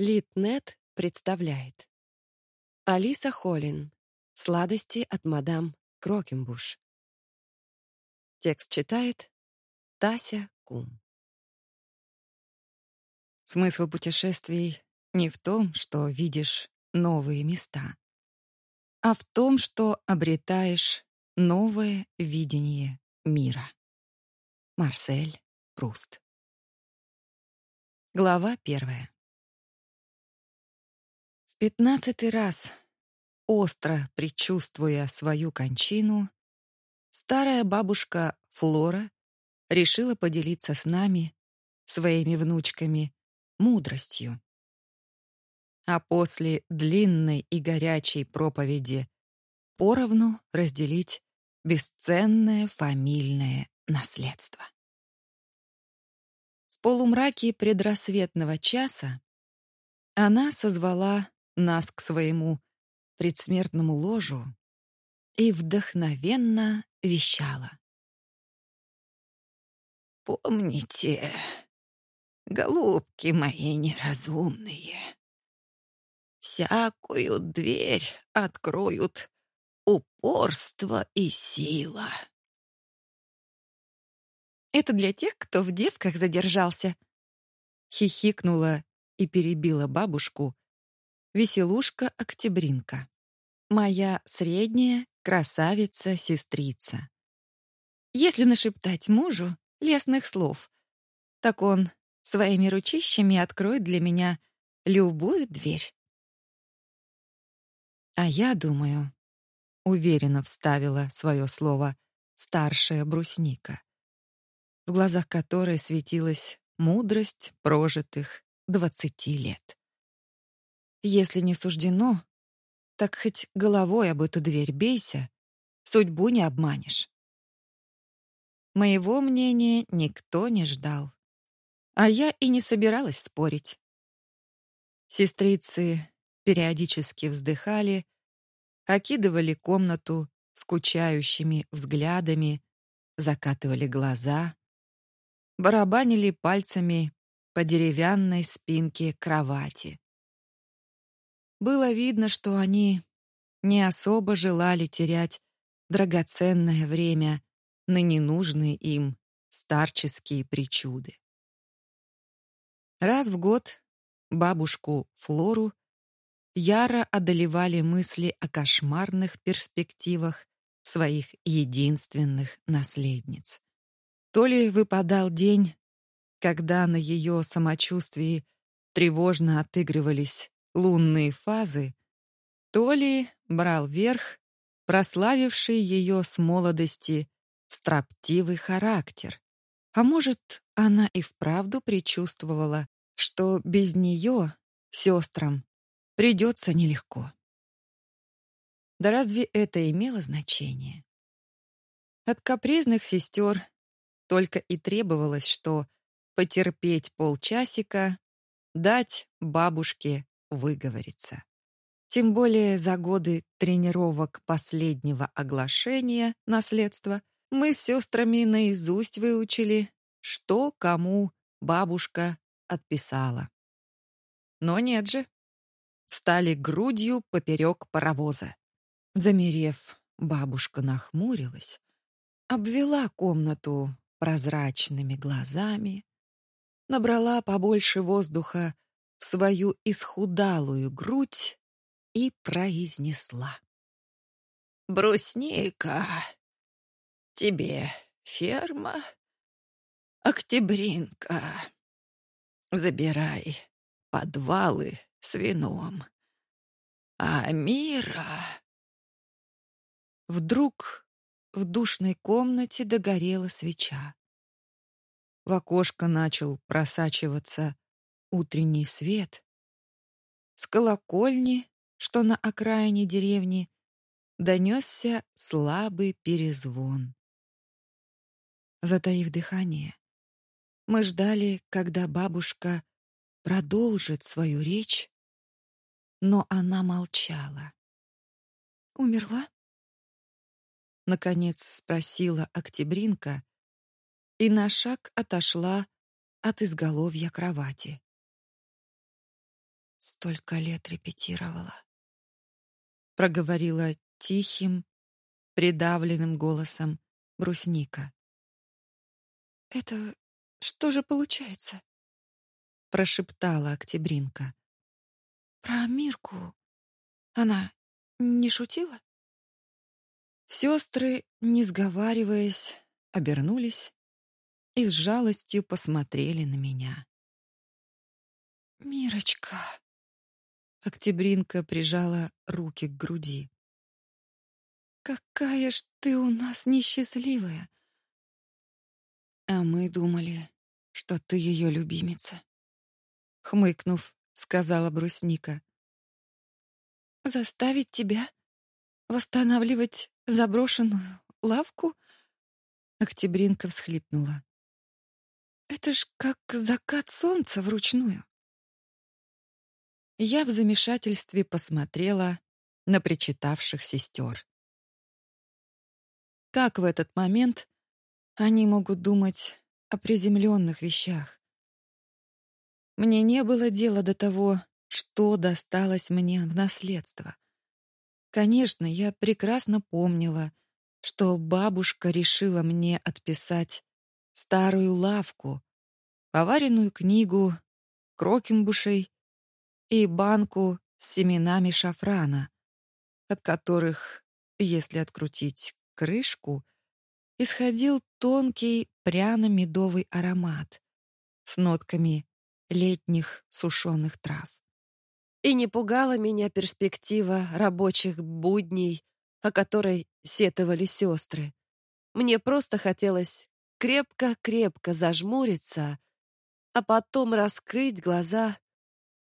Литнет представляет. Алиса Холлин. Сладости от мадам Крокенбуш. Текст читает Тася Кум. Смысл путешествий не в том, что видишь новые места, а в том, что обретаешь новое видение мира. Марсель Пруст. Глава первая пятнадцатый раз, остро предчувствуя свою кончину, старая бабушка Флора решила поделиться с нами, своими внучками, мудростью. А после длинной и горячей проповеди поровну разделить бесценное фамильное наследство. В полумраке предрассветного часа она созвала нас к своему предсмертному ложу и вдохновенно вещала. «Помните, голубки мои неразумные, всякую дверь откроют упорство и сила». «Это для тех, кто в девках задержался», — хихикнула и перебила бабушку, Веселушка-октябринка. Моя средняя красавица-сестрица. Если нашептать мужу лестных слов, так он своими ручищами откроет для меня любую дверь. А я думаю, уверенно вставила свое слово старшая брусника, в глазах которой светилась мудрость прожитых двадцати лет. Если не суждено, так хоть головой об эту дверь бейся, судьбу не обманешь. Моего мнения никто не ждал, а я и не собиралась спорить. Сестрицы периодически вздыхали, окидывали комнату скучающими взглядами, закатывали глаза, барабанили пальцами по деревянной спинке кровати. Было видно, что они не особо желали терять драгоценное время на ненужные им старческие причуды. Раз в год бабушку Флору яро одолевали мысли о кошмарных перспективах своих единственных наследниц. То ли выпадал день, когда на ее самочувствии тревожно отыгрывались лунные фазы, то ли брал верх прославивший ее с молодости строптивый характер. А может, она и вправду предчувствовала, что без нее сестрам придется нелегко. Да разве это имело значение? От капризных сестер только и требовалось, что потерпеть полчасика, дать бабушке выговориться. Тем более за годы тренировок последнего оглашения наследства мы с сестрами наизусть выучили, что кому бабушка отписала. Но нет же. Встали грудью поперек паровоза. Замерев, бабушка нахмурилась, обвела комнату прозрачными глазами, набрала побольше воздуха в свою исхудалую грудь и произнесла. «Брусника, тебе ферма, октябринка, забирай подвалы с вином, а мира...» Вдруг в душной комнате догорела свеча. В окошко начал просачиваться утренний свет. С колокольни, что на окраине деревни, донесся слабый перезвон. Затаив дыхание, мы ждали, когда бабушка продолжит свою речь, но она молчала. «Умерла?» Наконец спросила Октябринка и на шаг отошла от изголовья кровати. Столько лет репетировала. Проговорила тихим, придавленным голосом брусника. Это что же получается? прошептала Октябринка. Про Мирку она не шутила? Сестры, не сговариваясь, обернулись и с жалостью посмотрели на меня. Мирочка. Октябринка прижала руки к груди. Какая ж ты у нас несчастливая. А мы думали, что ты ее любимица. Хмыкнув, сказала Брусника. Заставить тебя восстанавливать заброшенную лавку? Октябринка всхлипнула. Это ж как закат солнца вручную. Я в замешательстве посмотрела на причитавших сестер. Как в этот момент они могут думать о приземленных вещах? Мне не было дела до того, что досталось мне в наследство. Конечно, я прекрасно помнила, что бабушка решила мне отписать старую лавку, поваренную книгу, крокембушей и банку с семенами шафрана, от которых, если открутить крышку, исходил тонкий пряно-медовый аромат с нотками летних сушеных трав. И не пугала меня перспектива рабочих будней, о которой сетовали сестры. Мне просто хотелось крепко-крепко зажмуриться, а потом раскрыть глаза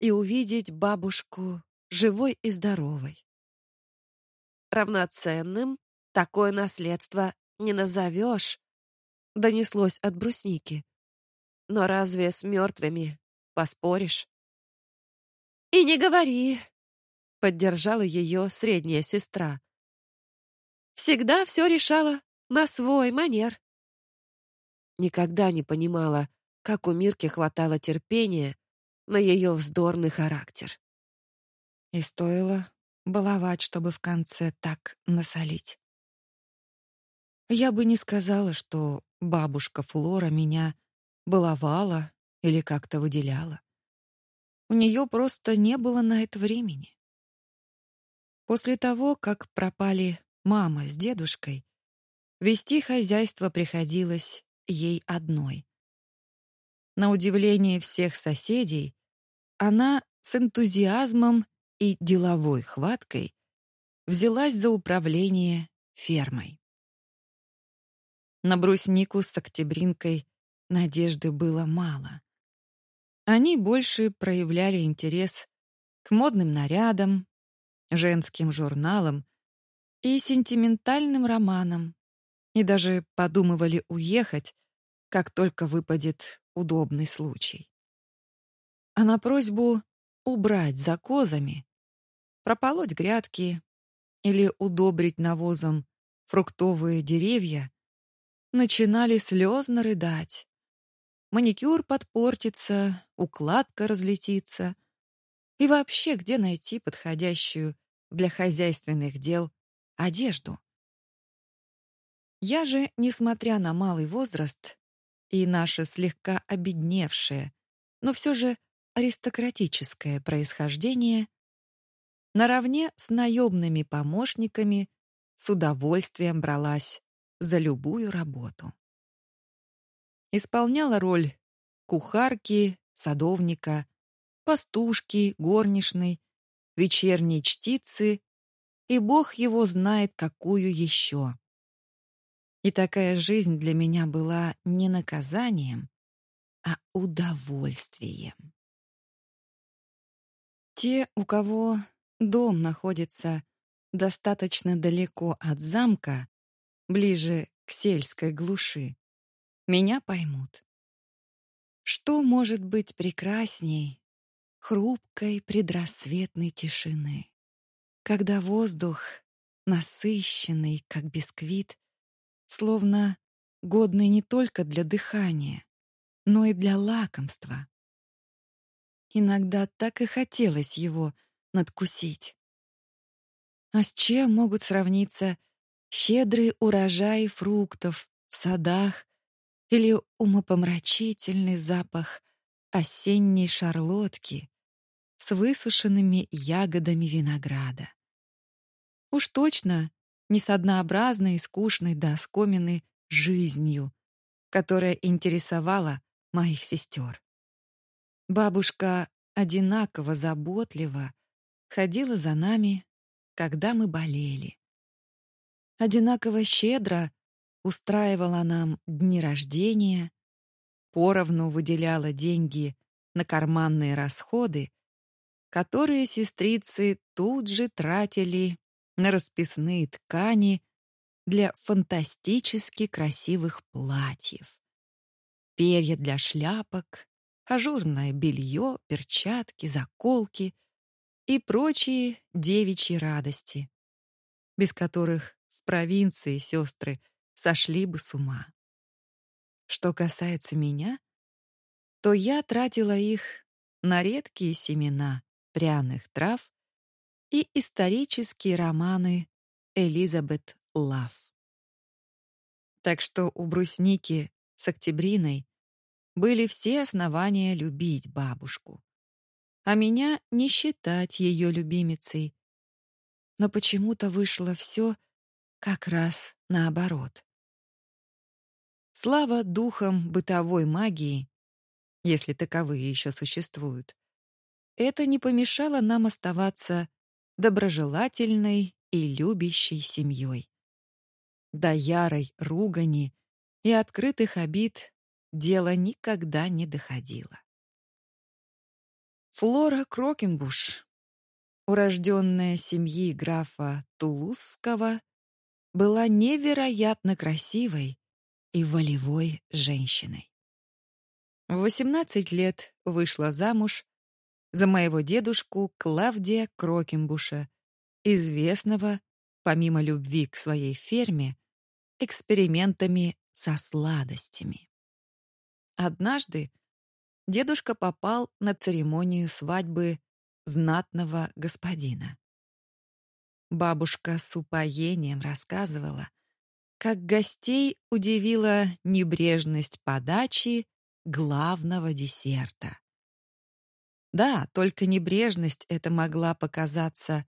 и увидеть бабушку живой и здоровой. Равноценным такое наследство не назовешь, донеслось от брусники. Но разве с мертвыми поспоришь? И не говори, поддержала ее средняя сестра. Всегда все решала на свой манер. Никогда не понимала, как у Мирки хватало терпения на ее вздорный характер. И стоило баловать, чтобы в конце так насолить. Я бы не сказала, что бабушка Флора меня баловала или как-то выделяла. У нее просто не было на это времени. После того, как пропали мама с дедушкой, вести хозяйство приходилось ей одной. На удивление всех соседей, она с энтузиазмом и деловой хваткой взялась за управление фермой. На бруснику с октябринкой надежды было мало. Они больше проявляли интерес к модным нарядам, женским журналам и сентиментальным романам, и даже подумывали уехать, как только выпадет удобный случай а на просьбу убрать за козами, прополоть грядки или удобрить навозом фруктовые деревья, начинали слезно рыдать. Маникюр подпортится, укладка разлетится. И вообще, где найти подходящую для хозяйственных дел одежду? Я же, несмотря на малый возраст и наше слегка обедневшее, но все же аристократическое происхождение, наравне с наемными помощниками с удовольствием бралась за любую работу. Исполняла роль кухарки, садовника, пастушки, горничной, вечерней чтицы и бог его знает какую еще. И такая жизнь для меня была не наказанием, а удовольствием. Те, у кого дом находится достаточно далеко от замка, ближе к сельской глуши, меня поймут. Что может быть прекрасней хрупкой предрассветной тишины, когда воздух насыщенный, как бисквит, словно годный не только для дыхания, но и для лакомства. Иногда так и хотелось его надкусить. А с чем могут сравниться щедрые урожаи фруктов в садах или умопомрачительный запах осенней шарлотки с высушенными ягодами винограда? Уж точно не с однообразной и скучной до оскомины жизнью, которая интересовала моих сестер. Бабушка одинаково заботливо ходила за нами, когда мы болели. Одинаково щедро устраивала нам дни рождения, поровну выделяла деньги на карманные расходы, которые сестрицы тут же тратили на расписные ткани для фантастически красивых платьев, перья для шляпок, ажурное белье, перчатки, заколки и прочие девичьи радости, без которых в провинции сестры сошли бы с ума. Что касается меня, то я тратила их на редкие семена пряных трав и исторические романы Элизабет Лав. Так что у брусники с октябриной были все основания любить бабушку, а меня не считать ее любимицей. Но почему-то вышло все как раз наоборот. Слава духам бытовой магии, если таковые еще существуют, это не помешало нам оставаться доброжелательной и любящей семьей. До ярой ругани и открытых обид дело никогда не доходило. Флора Крокенбуш, урожденная семьи графа Тулузского, была невероятно красивой и волевой женщиной. В 18 лет вышла замуж за моего дедушку Клавдия Крокенбуша, известного, помимо любви к своей ферме, экспериментами со сладостями. Однажды дедушка попал на церемонию свадьбы знатного господина. Бабушка с упоением рассказывала, как гостей удивила небрежность подачи главного десерта. Да, только небрежность это могла показаться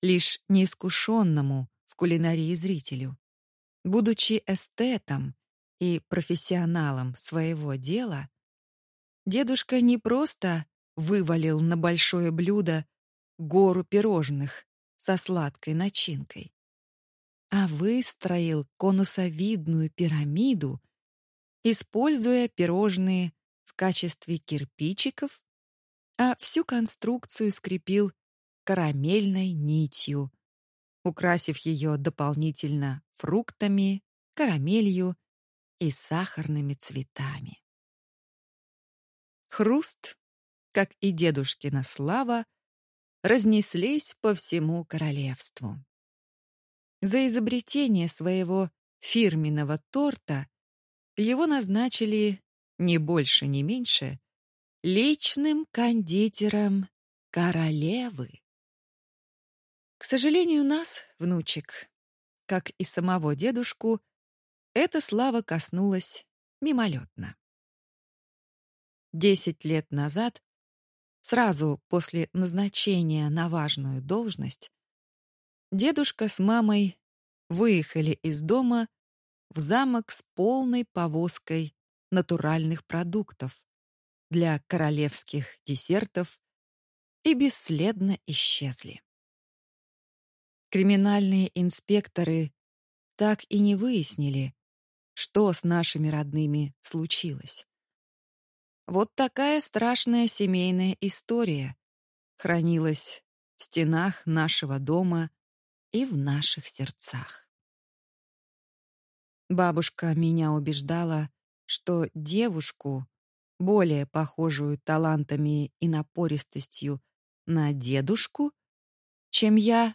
лишь неискушенному в кулинарии зрителю. Будучи эстетом и профессионалом своего дела, дедушка не просто вывалил на большое блюдо гору пирожных со сладкой начинкой, а выстроил конусовидную пирамиду, используя пирожные в качестве кирпичиков а всю конструкцию скрепил карамельной нитью, украсив ее дополнительно фруктами, карамелью и сахарными цветами. Хруст, как и дедушкина слава, разнеслись по всему королевству. За изобретение своего фирменного торта его назначили не больше, не меньше личным кондитером королевы. К сожалению, нас, внучек, как и самого дедушку, эта слава коснулась мимолетно. Десять лет назад, сразу после назначения на важную должность, дедушка с мамой выехали из дома в замок с полной повозкой натуральных продуктов, для королевских десертов и бесследно исчезли. Криминальные инспекторы так и не выяснили, что с нашими родными случилось. Вот такая страшная семейная история хранилась в стенах нашего дома и в наших сердцах. Бабушка меня убеждала, что девушку более похожую талантами и напористостью на дедушку, чем я,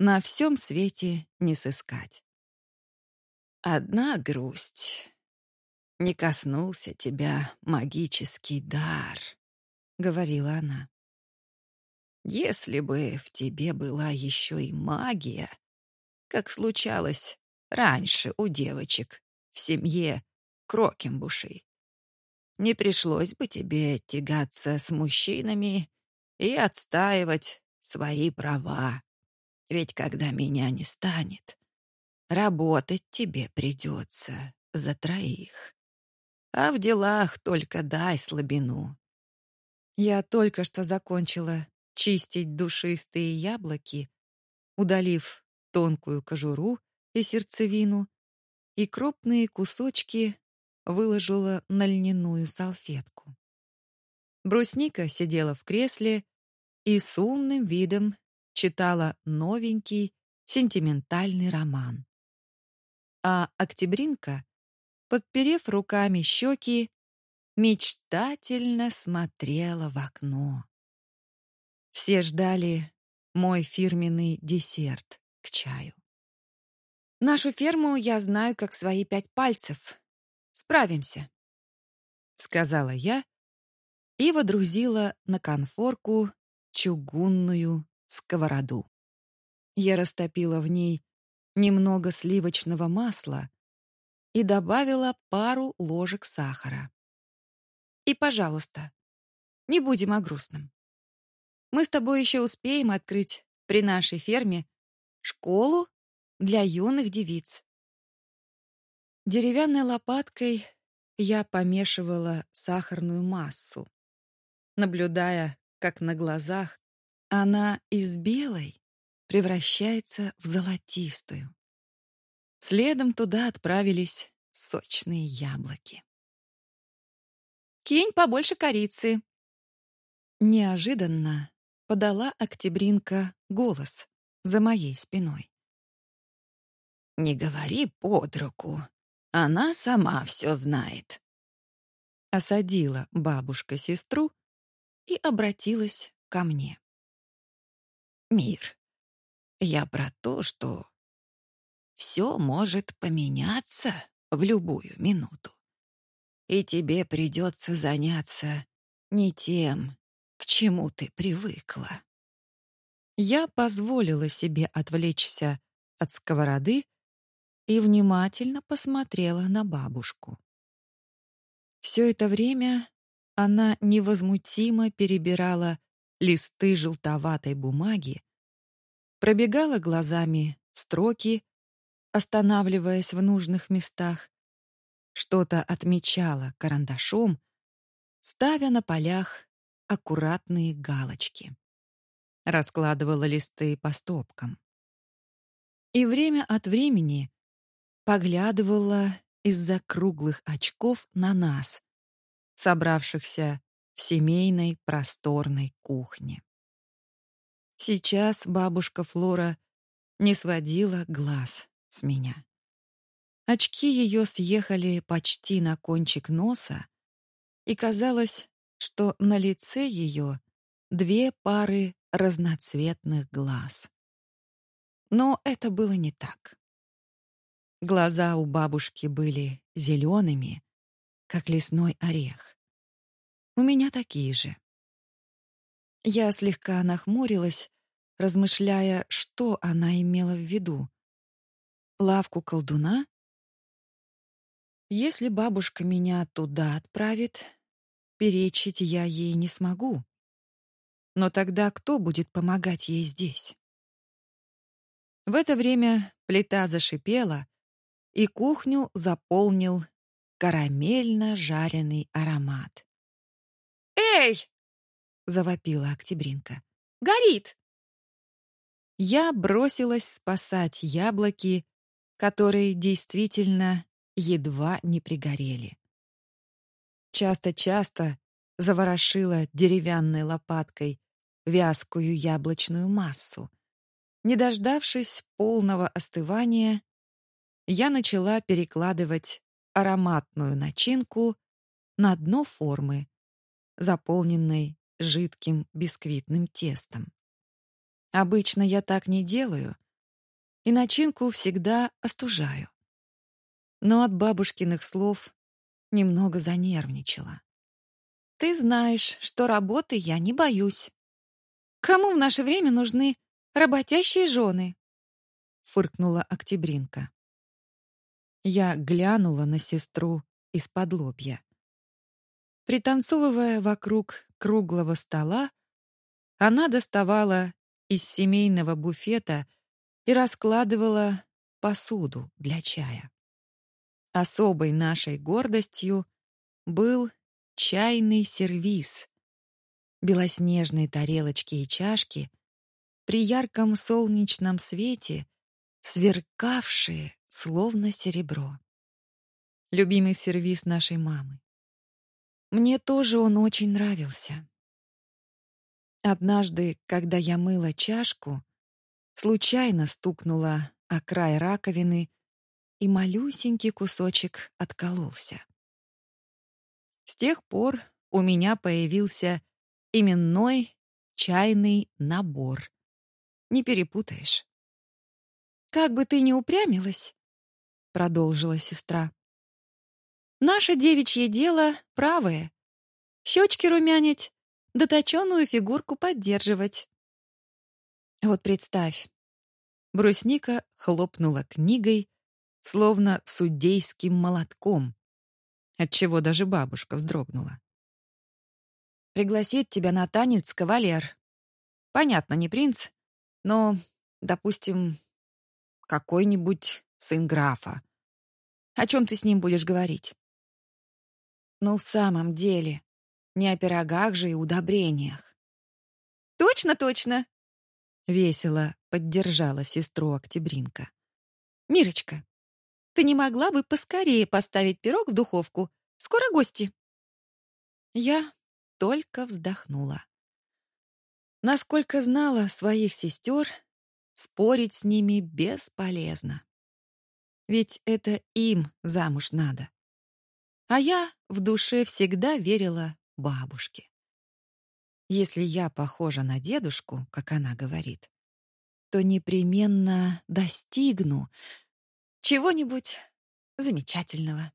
на всем свете не сыскать. Одна грусть. Не коснулся тебя магический дар. говорила она. Если бы в тебе была еще и магия, как случалось раньше у девочек в семье Крокембушей, не пришлось бы тебе тягаться с мужчинами и отстаивать свои права. Ведь когда меня не станет, работать тебе придется за троих. А в делах только дай слабину. Я только что закончила чистить душистые яблоки, удалив тонкую кожуру и сердцевину, и крупные кусочки выложила на льняную салфетку. Брусника сидела в кресле и с умным видом читала новенький сентиментальный роман. А Октябринка, подперев руками щеки, мечтательно смотрела в окно. Все ждали мой фирменный десерт к чаю. Нашу ферму я знаю как свои пять пальцев. Справимся, сказала я и водрузила на конфорку чугунную сковороду. Я растопила в ней немного сливочного масла и добавила пару ложек сахара. И, пожалуйста, не будем о грустном. Мы с тобой еще успеем открыть при нашей ферме школу для юных девиц. Деревянной лопаткой я помешивала сахарную массу, наблюдая, как на глазах она из белой превращается в золотистую. Следом туда отправились сочные яблоки. «Кинь побольше корицы!» Неожиданно подала Октябринка голос за моей спиной. «Не говори под руку, она сама все знает». Осадила бабушка сестру и обратилась ко мне. «Мир, я про то, что все может поменяться в любую минуту. И тебе придется заняться не тем, к чему ты привыкла. Я позволила себе отвлечься от сковороды и внимательно посмотрела на бабушку. Все это время она невозмутимо перебирала листы желтоватой бумаги, пробегала глазами строки, останавливаясь в нужных местах, что-то отмечала карандашом, ставя на полях аккуратные галочки. Раскладывала листы по стопкам. И время от времени поглядывала из-за круглых очков на нас, собравшихся в семейной просторной кухне. Сейчас бабушка Флора не сводила глаз с меня. Очки ее съехали почти на кончик носа, и казалось, что на лице ее две пары разноцветных глаз. Но это было не так. Глаза у бабушки были зелеными, как лесной орех. У меня такие же. Я слегка нахмурилась, размышляя, что она имела в виду. Лавку колдуна? Если бабушка меня туда отправит, перечить я ей не смогу. Но тогда кто будет помогать ей здесь? В это время плита зашипела, и кухню заполнил карамельно-жареный аромат. «Эй!» — завопила Октябринка. «Горит!» Я бросилась спасать яблоки, которые действительно едва не пригорели. Часто-часто заворошила деревянной лопаткой вязкую яблочную массу. Не дождавшись полного остывания, я начала перекладывать ароматную начинку на дно формы, заполненной жидким бисквитным тестом. Обычно я так не делаю, и начинку всегда остужаю. Но от бабушкиных слов немного занервничала. Ты знаешь, что работы я не боюсь. Кому в наше время нужны работящие жены? Фыркнула Октябринка. Я глянула на сестру из-под лобья. Пританцовывая вокруг круглого стола, она доставала из семейного буфета и раскладывала посуду для чая. Особой нашей гордостью был чайный сервиз. Белоснежные тарелочки и чашки при ярком солнечном свете сверкавшие, словно серебро. Любимый сервиз нашей мамы. Мне тоже он очень нравился. Однажды, когда я мыла чашку, случайно стукнула о край раковины, и малюсенький кусочек откололся. С тех пор у меня появился именной чайный набор. Не перепутаешь. Как бы ты ни упрямилась, продолжила сестра. Наше девичье дело правое. Щечки румянить, да точёную фигурку поддерживать. Вот представь. Брусника хлопнула книгой, словно судейским молотком, отчего даже бабушка вздрогнула. Пригласит тебя на танец кавалер. Понятно, не принц, но, допустим, какой-нибудь сын графа. О чем ты с ним будешь говорить? Ну, в самом деле, не о пирогах же и удобрениях. Точно, точно, весело поддержала сестру Октябринка. Мирочка, ты не могла бы поскорее поставить пирог в духовку? Скоро гости. Я только вздохнула. Насколько знала своих сестер, спорить с ними бесполезно. Ведь это им замуж надо. А я в душе всегда верила бабушке. Если я похожа на дедушку, как она говорит, то непременно достигну чего-нибудь замечательного.